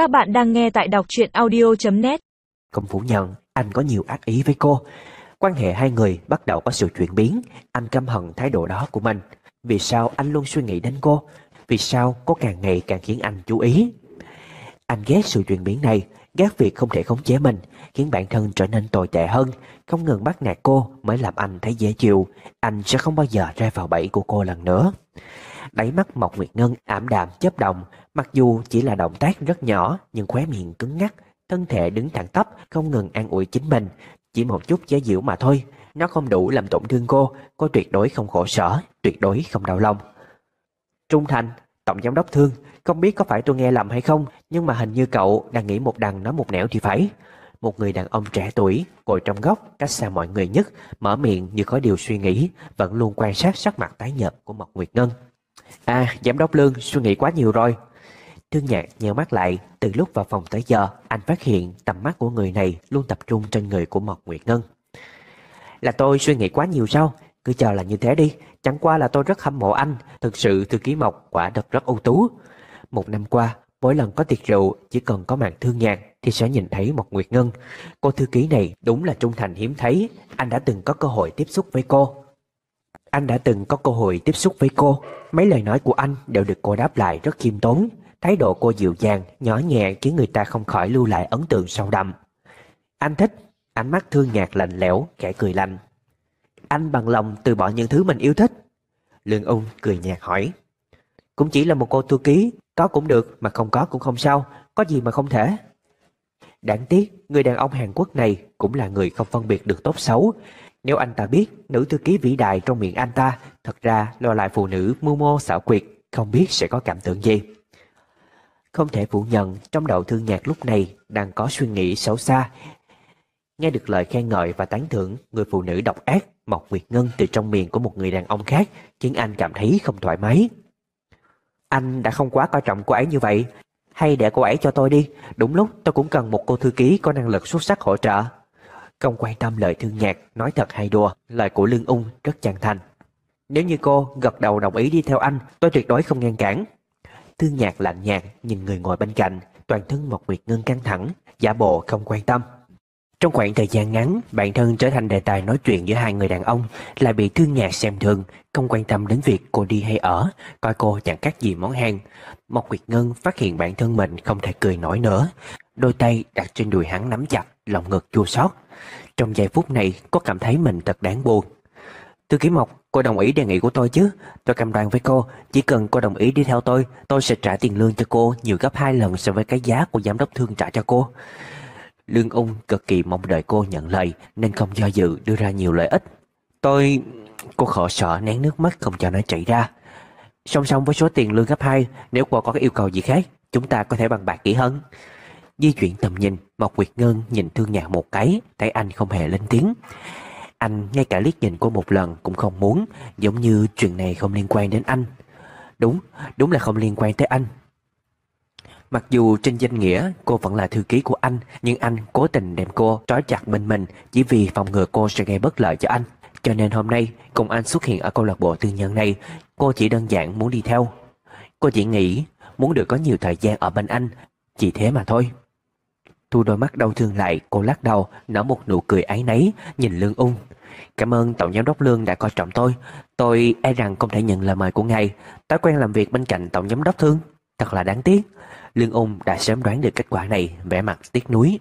Các bạn đang nghe tại đọc truyện audio.net Không phủ nhận anh có nhiều ác ý với cô. Quan hệ hai người bắt đầu có sự chuyển biến. Anh căm hận thái độ đó của mình. Vì sao anh luôn suy nghĩ đến cô? Vì sao cô càng ngày càng khiến anh chú ý? Anh ghét sự chuyển biến này, Ghét việc không thể khống chế mình, Khiến bản thân trở nên tồi tệ hơn. Không ngừng bắt nạt cô mới làm anh thấy dễ chịu. Anh sẽ không bao giờ ra vào bẫy của cô lần nữa. Đáy mắt Mộc Nguyệt Ngân ảm đạm chớp động, Mặc dù chỉ là động tác rất nhỏ, Nhưng khóe miệng cứng ngắc, Thân thể đứng thẳng tắp, Không ngừng an ủi chính mình. Chỉ một chút chế giễu mà thôi, Nó không đủ làm tổn thương cô Cô tuyệt đối không khổ sở, Tuyệt đối không đau lòng. Trung Thành, Tổng giám đốc thương, Không biết có phải tôi nghe lầm hay không, Nhưng mà hình như cậu đang nghĩ một đằng nói một nẻo thì phải. Một người đàn ông trẻ tuổi, Ngồi trong góc, cách xa mọi người nhất, Mở miệng như có điều suy nghĩ, Vẫn luôn quan sát sắc mặt tái nhợt của Mộc Nguyệt Ngân. À giám đốc Lương, suy nghĩ quá nhiều rồi. Thương nhạc nheo mắt lại, Từ lúc vào phòng tới giờ, Anh phát hiện tầm mắt của người này Luôn tập trung trên người của Mộc Nguyệt Ngân. Là tôi suy nghĩ quá nhiều sao? Cứ chờ là như thế đi. Chẳng qua là tôi rất hâm mộ anh. Thực sự, thư ký Mộc quả thật rất ưu tú. Một năm qua, Mỗi lần có tiệc rượu, Chỉ cần có mạng thương nhạc Thì sẽ nhìn thấy Mộc Nguyệt Ngân. Cô thư ký này đúng là trung thành hiếm thấy. Anh đã từng có cơ hội tiếp xúc với cô. Anh đã từng có cơ hội tiếp xúc với cô Mấy lời nói của anh đều được cô đáp lại rất khiêm tốn Thái độ cô dịu dàng, nhỏ nhẹ khiến người ta không khỏi lưu lại ấn tượng sâu đậm. Anh thích, ánh mắt thương nhạt lạnh lẽo, kẻ cười lạnh. Anh bằng lòng từ bỏ những thứ mình yêu thích. Lương ung cười nhạt hỏi. Cũng chỉ là một cô thư ký, có cũng được mà không có cũng không sao, có gì mà không thể. Đáng tiếc, người đàn ông Hàn Quốc này cũng là người không phân biệt được tốt xấu. Nếu anh ta biết nữ thư ký vĩ đại trong miệng anh ta thật ra lo lại phụ nữ mưu mô xảo quyệt, không biết sẽ có cảm tưởng gì. Không thể phủ nhận trong đầu thương nhạc lúc này đang có suy nghĩ xấu xa. Nghe được lời khen ngợi và tán thưởng người phụ nữ độc ác Mộc Nguyệt Ngân từ trong miệng của một người đàn ông khác khiến anh cảm thấy không thoải mái. Anh đã không quá coi trọng cô ấy như vậy. Hay để cô ấy cho tôi đi. Đúng lúc tôi cũng cần một cô thư ký có năng lực xuất sắc hỗ trợ. Không quan tâm lời thương nhạc, nói thật hay đùa, lời của Lương Ung rất chân thành. Nếu như cô gật đầu đồng ý đi theo anh, tôi tuyệt đối không ngăn cản. Thương nhạc lạnh nhạt nhìn người ngồi bên cạnh, toàn thân một Nguyệt Ngân căng thẳng, giả bộ không quan tâm. Trong khoảng thời gian ngắn, bản thân trở thành đề tài nói chuyện giữa hai người đàn ông, lại bị thương nhạc xem thường, không quan tâm đến việc cô đi hay ở, coi cô chẳng khác gì món hàng. Mộc Quyệt Ngân phát hiện bản thân mình không thể cười nổi nữa, đôi tay đặt trên đùi hắn nắm chặt, lòng ngực chua xót. Trong giây phút này, có cảm thấy mình thật đáng buồn. Thư ký Mộc, cô đồng ý đề nghị của tôi chứ? Tôi cam đoan với cô, chỉ cần cô đồng ý đi theo tôi, tôi sẽ trả tiền lương cho cô nhiều gấp hai lần so với cái giá của giám đốc thương trả cho cô. Lương ung cực kỳ mong đợi cô nhận lời nên không do dự đưa ra nhiều lợi ích. Tôi... Cô khổ sợ, nén nước mắt không cho nó chảy ra. Song song với số tiền lương gấp hai, nếu cô có cái yêu cầu gì khác, chúng ta có thể bằng bạc kỹ hơn. Di chuyển tầm nhìn, Mộc Nguyệt Ngân nhìn thương nhạc một cái, thấy anh không hề lên tiếng. Anh ngay cả liếc nhìn cô một lần cũng không muốn Giống như chuyện này không liên quan đến anh Đúng, đúng là không liên quan tới anh Mặc dù trên danh nghĩa cô vẫn là thư ký của anh Nhưng anh cố tình đem cô trói chặt bên mình Chỉ vì phòng ngừa cô sẽ gây bất lợi cho anh Cho nên hôm nay cùng anh xuất hiện ở câu lạc bộ tư nhân này Cô chỉ đơn giản muốn đi theo Cô chỉ nghĩ muốn được có nhiều thời gian ở bên anh Chỉ thế mà thôi Thu đôi mắt đau thương lại, cô lắc đầu, nở một nụ cười áy náy, nhìn Lương Ung. Cảm ơn Tổng Giám đốc Lương đã coi trọng tôi. Tôi e rằng không thể nhận lời mời của ngài. Thói quen làm việc bên cạnh Tổng Giám đốc Thương. Thật là đáng tiếc. Lương Ung đã sớm đoán được kết quả này, vẻ mặt tiếc nuối.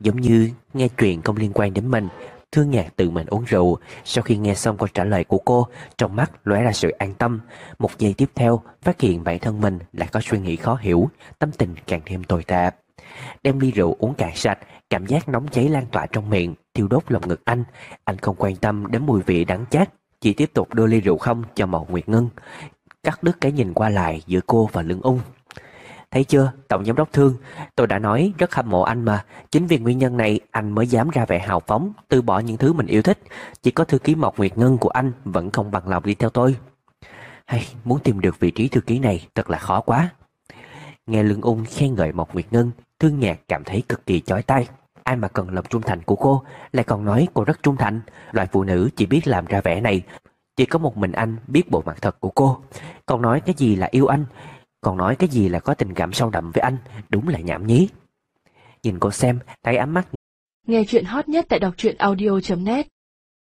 Giống như nghe chuyện không liên quan đến mình, Thương nhạc tự mình uống rượu. Sau khi nghe xong câu trả lời của cô, trong mắt lóe ra sự an tâm. Một giây tiếp theo, phát hiện bản thân mình lại có suy nghĩ khó hiểu, tâm tình càng thêm tồi tệ. Đem ly rượu uống cạn sạch Cảm giác nóng cháy lan tỏa trong miệng Thiêu đốt lòng ngực anh Anh không quan tâm đến mùi vị đắng chát Chỉ tiếp tục đưa ly rượu không cho Mậu Nguyệt Ngân Cắt đứt cái nhìn qua lại giữa cô và lưng ung Thấy chưa, Tổng Giám đốc Thương, tôi đã nói rất hâm mộ anh mà. Chính vì nguyên nhân này anh mới dám ra vẻ hào phóng, từ bỏ những thứ mình yêu thích. Chỉ có thư ký Mộc Nguyệt Ngân của anh vẫn không bằng lòng đi theo tôi. Hay, muốn tìm được vị trí thư ký này thật là khó quá. Nghe Lương Ung khen ngợi Mộc Nguyệt Ngân, Thương Nhạc cảm thấy cực kỳ chói tai. Ai mà cần lòng trung thành của cô, lại còn nói cô rất trung thành. Loại phụ nữ chỉ biết làm ra vẻ này. Chỉ có một mình anh biết bộ mặt thật của cô. Còn nói cái gì là yêu anh. Còn nói cái gì là có tình cảm sâu đậm với anh Đúng là nhảm nhí Nhìn cô xem, thấy ấm mắt Nghe chuyện hot nhất tại đọc truyện audio.net